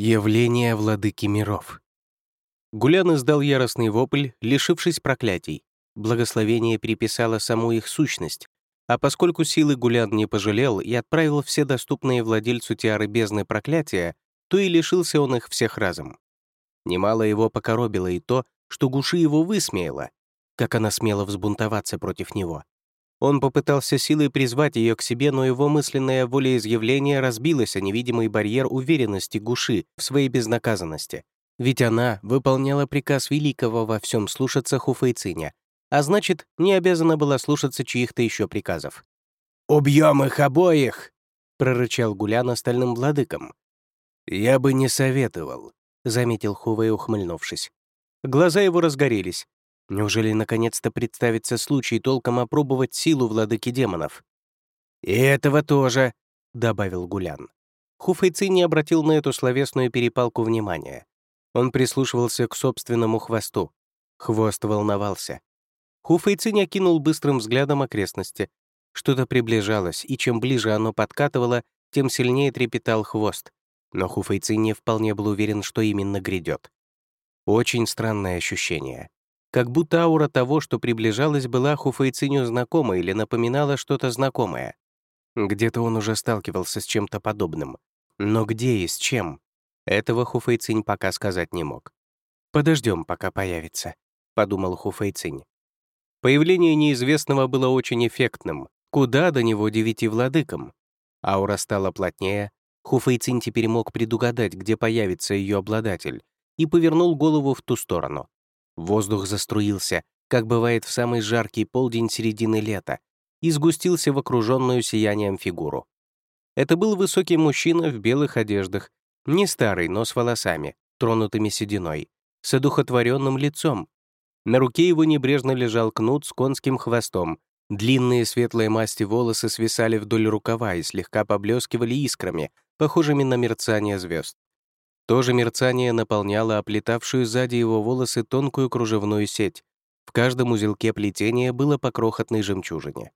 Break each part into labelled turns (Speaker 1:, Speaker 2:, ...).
Speaker 1: Явление владыки миров. Гулян издал яростный вопль, лишившись проклятий. Благословение переписало саму их сущность, а поскольку силы Гулян не пожалел и отправил все доступные владельцу тиары бездны проклятия, то и лишился он их всех разом. Немало его покоробило и то, что Гуши его высмеяла, как она смела взбунтоваться против него. Он попытался силой призвать ее к себе, но его мысленное волеизъявление разбилось о невидимый барьер уверенности Гуши в своей безнаказанности. Ведь она выполняла приказ Великого во всем слушаться Хуфейциня, а значит, не обязана была слушаться чьих-то еще приказов. «Убьем их обоих!» — прорычал Гулян остальным владыкам. «Я бы не советовал», — заметил Хувей, ухмыльнувшись. Глаза его разгорелись. Неужели наконец-то представится случай толком опробовать силу владыки демонов? «И этого тоже», — добавил Гулян. Хуфейци не обратил на эту словесную перепалку внимания. Он прислушивался к собственному хвосту. Хвост волновался. Хуфейцинь окинул быстрым взглядом окрестности. Что-то приближалось, и чем ближе оно подкатывало, тем сильнее трепетал хвост. Но Хуфейцинь не вполне был уверен, что именно грядет. Очень странное ощущение. Как будто аура того, что приближалось, была Хуфейциню знакома или напоминала что-то знакомое. Где-то он уже сталкивался с чем-то подобным. Но где и с чем? Этого Хуфейцинь пока сказать не мог. «Подождем, пока появится», — подумал Хуфейцинь. Появление неизвестного было очень эффектным. Куда до него девяти владыкам? Аура стала плотнее. Хуфейцинь теперь мог предугадать, где появится ее обладатель, и повернул голову в ту сторону. Воздух заструился, как бывает в самый жаркий полдень середины лета, и сгустился в окруженную сиянием фигуру. Это был высокий мужчина в белых одеждах, не старый, но с волосами, тронутыми сединой, с одухотворенным лицом. На руке его небрежно лежал кнут с конским хвостом, длинные светлые масти волосы свисали вдоль рукава и слегка поблескивали искрами, похожими на мерцание звезд. То же мерцание наполняло оплетавшую сзади его волосы тонкую кружевную сеть. В каждом узелке плетения было по крохотной жемчужине.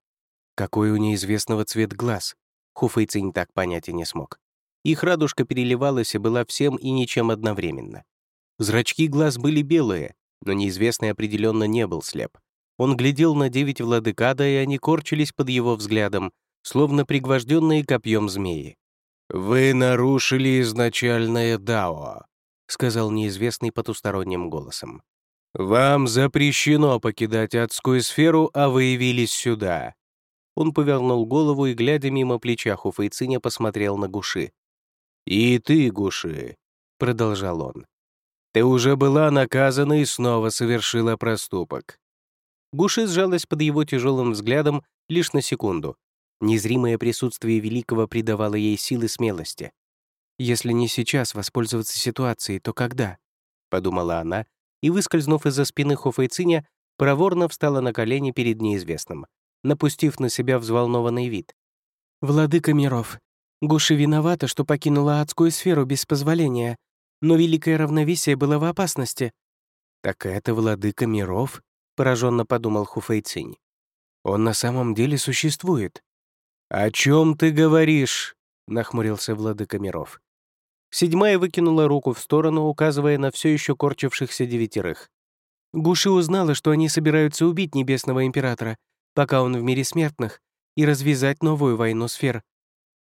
Speaker 1: Какой у неизвестного цвет глаз? Хуфейцинь так понять и не смог. Их радужка переливалась и была всем и ничем одновременно. Зрачки глаз были белые, но неизвестный определенно не был слеп. Он глядел на девять владыкада, и они корчились под его взглядом, словно пригвожденные копьем змеи. «Вы нарушили изначальное Дао», — сказал неизвестный потусторонним голосом. «Вам запрещено покидать адскую сферу, а вы явились сюда». Он повернул голову и, глядя мимо плеча Хуфейциня, посмотрел на Гуши. «И ты, Гуши», — продолжал он, — «ты уже была наказана и снова совершила проступок». Гуши сжалась под его тяжелым взглядом лишь на секунду, Незримое присутствие Великого придавало ей силы смелости. «Если не сейчас воспользоваться ситуацией, то когда?» — подумала она, и, выскользнув из-за спины Хофейциня, проворно встала на колени перед неизвестным, напустив на себя взволнованный вид. «Владыка миров, Гуши виновата, что покинула адскую сферу без позволения, но великое равновесие было в опасности». «Так это владыка миров?» — пораженно подумал Хуфейцинь. «Он на самом деле существует». «О чем ты говоришь?» — нахмурился владыка миров. Седьмая выкинула руку в сторону, указывая на все еще корчившихся девятерых. Гуши узнала, что они собираются убить Небесного Императора, пока он в мире смертных, и развязать новую войну сфер.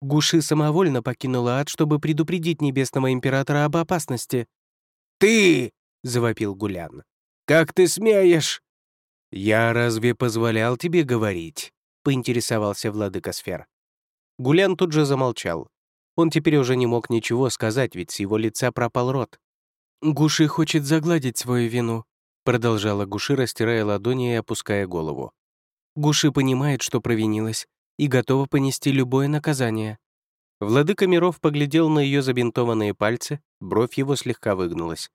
Speaker 1: Гуши самовольно покинула ад, чтобы предупредить Небесного Императора об опасности. «Ты!» — завопил Гулян. «Как ты смеешь?» «Я разве позволял тебе говорить?» — поинтересовался владыка сфер. Гулян тут же замолчал. Он теперь уже не мог ничего сказать, ведь с его лица пропал рот. «Гуши хочет загладить свою вину», — продолжала Гуши, растирая ладони и опуская голову. «Гуши понимает, что провинилась, и готова понести любое наказание». Владыка миров поглядел на ее забинтованные пальцы, бровь его слегка выгнулась.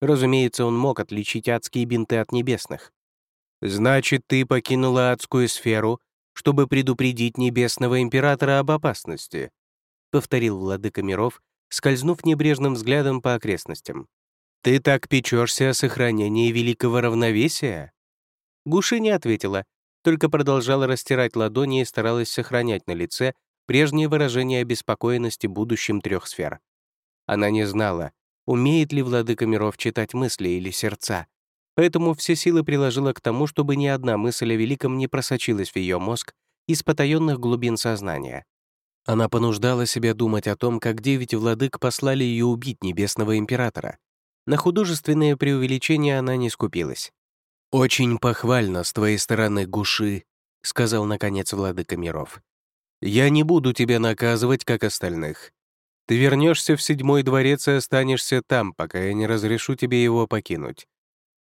Speaker 1: Разумеется, он мог отличить адские бинты от небесных. «Значит, ты покинула адскую сферу чтобы предупредить Небесного Императора об опасности», — повторил владыка миров, скользнув небрежным взглядом по окрестностям. «Ты так печешься о сохранении великого равновесия?» Гуши не ответила, только продолжала растирать ладони и старалась сохранять на лице прежнее выражение обеспокоенности будущим трех сфер. Она не знала, умеет ли владыка миров читать мысли или сердца, поэтому все силы приложила к тому, чтобы ни одна мысль о великом не просочилась в ее мозг из потаенных глубин сознания. Она понуждала себя думать о том, как девять владык послали ее убить небесного императора. На художественное преувеличение она не скупилась. «Очень похвально с твоей стороны, Гуши», — сказал, наконец, владыка миров. «Я не буду тебя наказывать, как остальных. Ты вернешься в седьмой дворец и останешься там, пока я не разрешу тебе его покинуть.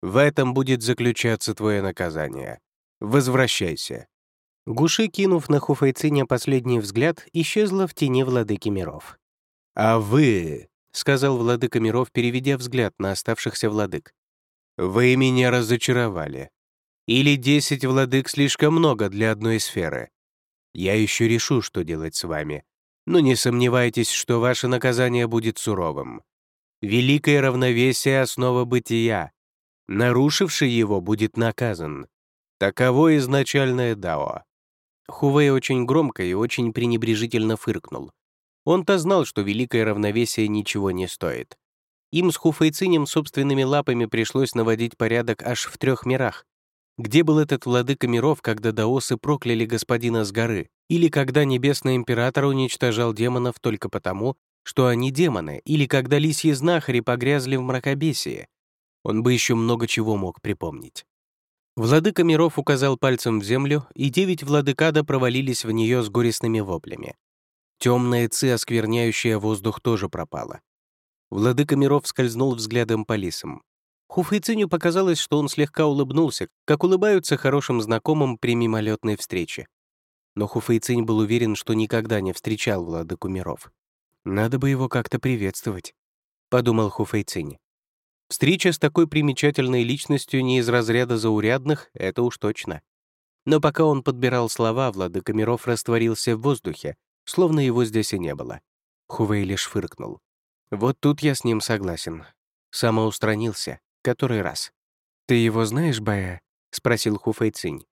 Speaker 1: В этом будет заключаться твое наказание. Возвращайся». Гуши, кинув на Хуфайциня последний взгляд, исчезла в тени владыки миров. «А вы», — сказал владыка миров, переведя взгляд на оставшихся владык, «вы меня разочаровали. Или десять владык слишком много для одной сферы. Я еще решу, что делать с вами, но не сомневайтесь, что ваше наказание будет суровым. Великое равновесие — основа бытия. Нарушивший его будет наказан. Таково изначальное дао. Хувей очень громко и очень пренебрежительно фыркнул. Он-то знал, что великое равновесие ничего не стоит. Им с Хуфейцинем собственными лапами пришлось наводить порядок аж в трех мирах. Где был этот владыка миров, когда даосы прокляли господина с горы? Или когда небесный император уничтожал демонов только потому, что они демоны? Или когда лисьи знахари погрязли в мракобесии? Он бы еще много чего мог припомнить. Владыка миров указал пальцем в землю, и девять владыкада провалились в нее с горестными воплями. Темная ци, оскверняющая воздух, тоже пропала. Владыка миров скользнул взглядом по лисам. Хуфэйциню показалось, что он слегка улыбнулся, как улыбаются хорошим знакомым при мимолетной встрече. Но Хуфэйцинь был уверен, что никогда не встречал владыку миров. «Надо бы его как-то приветствовать», — подумал Хуфэйцинь. Встреча с такой примечательной личностью не из разряда заурядных, это уж точно. Но пока он подбирал слова, владыка миров растворился в воздухе, словно его здесь и не было. Хувей лишь фыркнул. Вот тут я с ним согласен. Самоустранился. Который раз. «Ты его знаешь, Бая?» — спросил Хуфэй Цинь.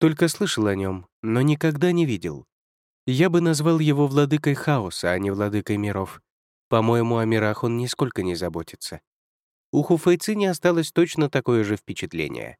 Speaker 1: «Только слышал о нем, но никогда не видел. Я бы назвал его владыкой хаоса, а не владыкой миров. По-моему, о мирах он нисколько не заботится». У Хуфэйци не осталось точно такое же впечатление.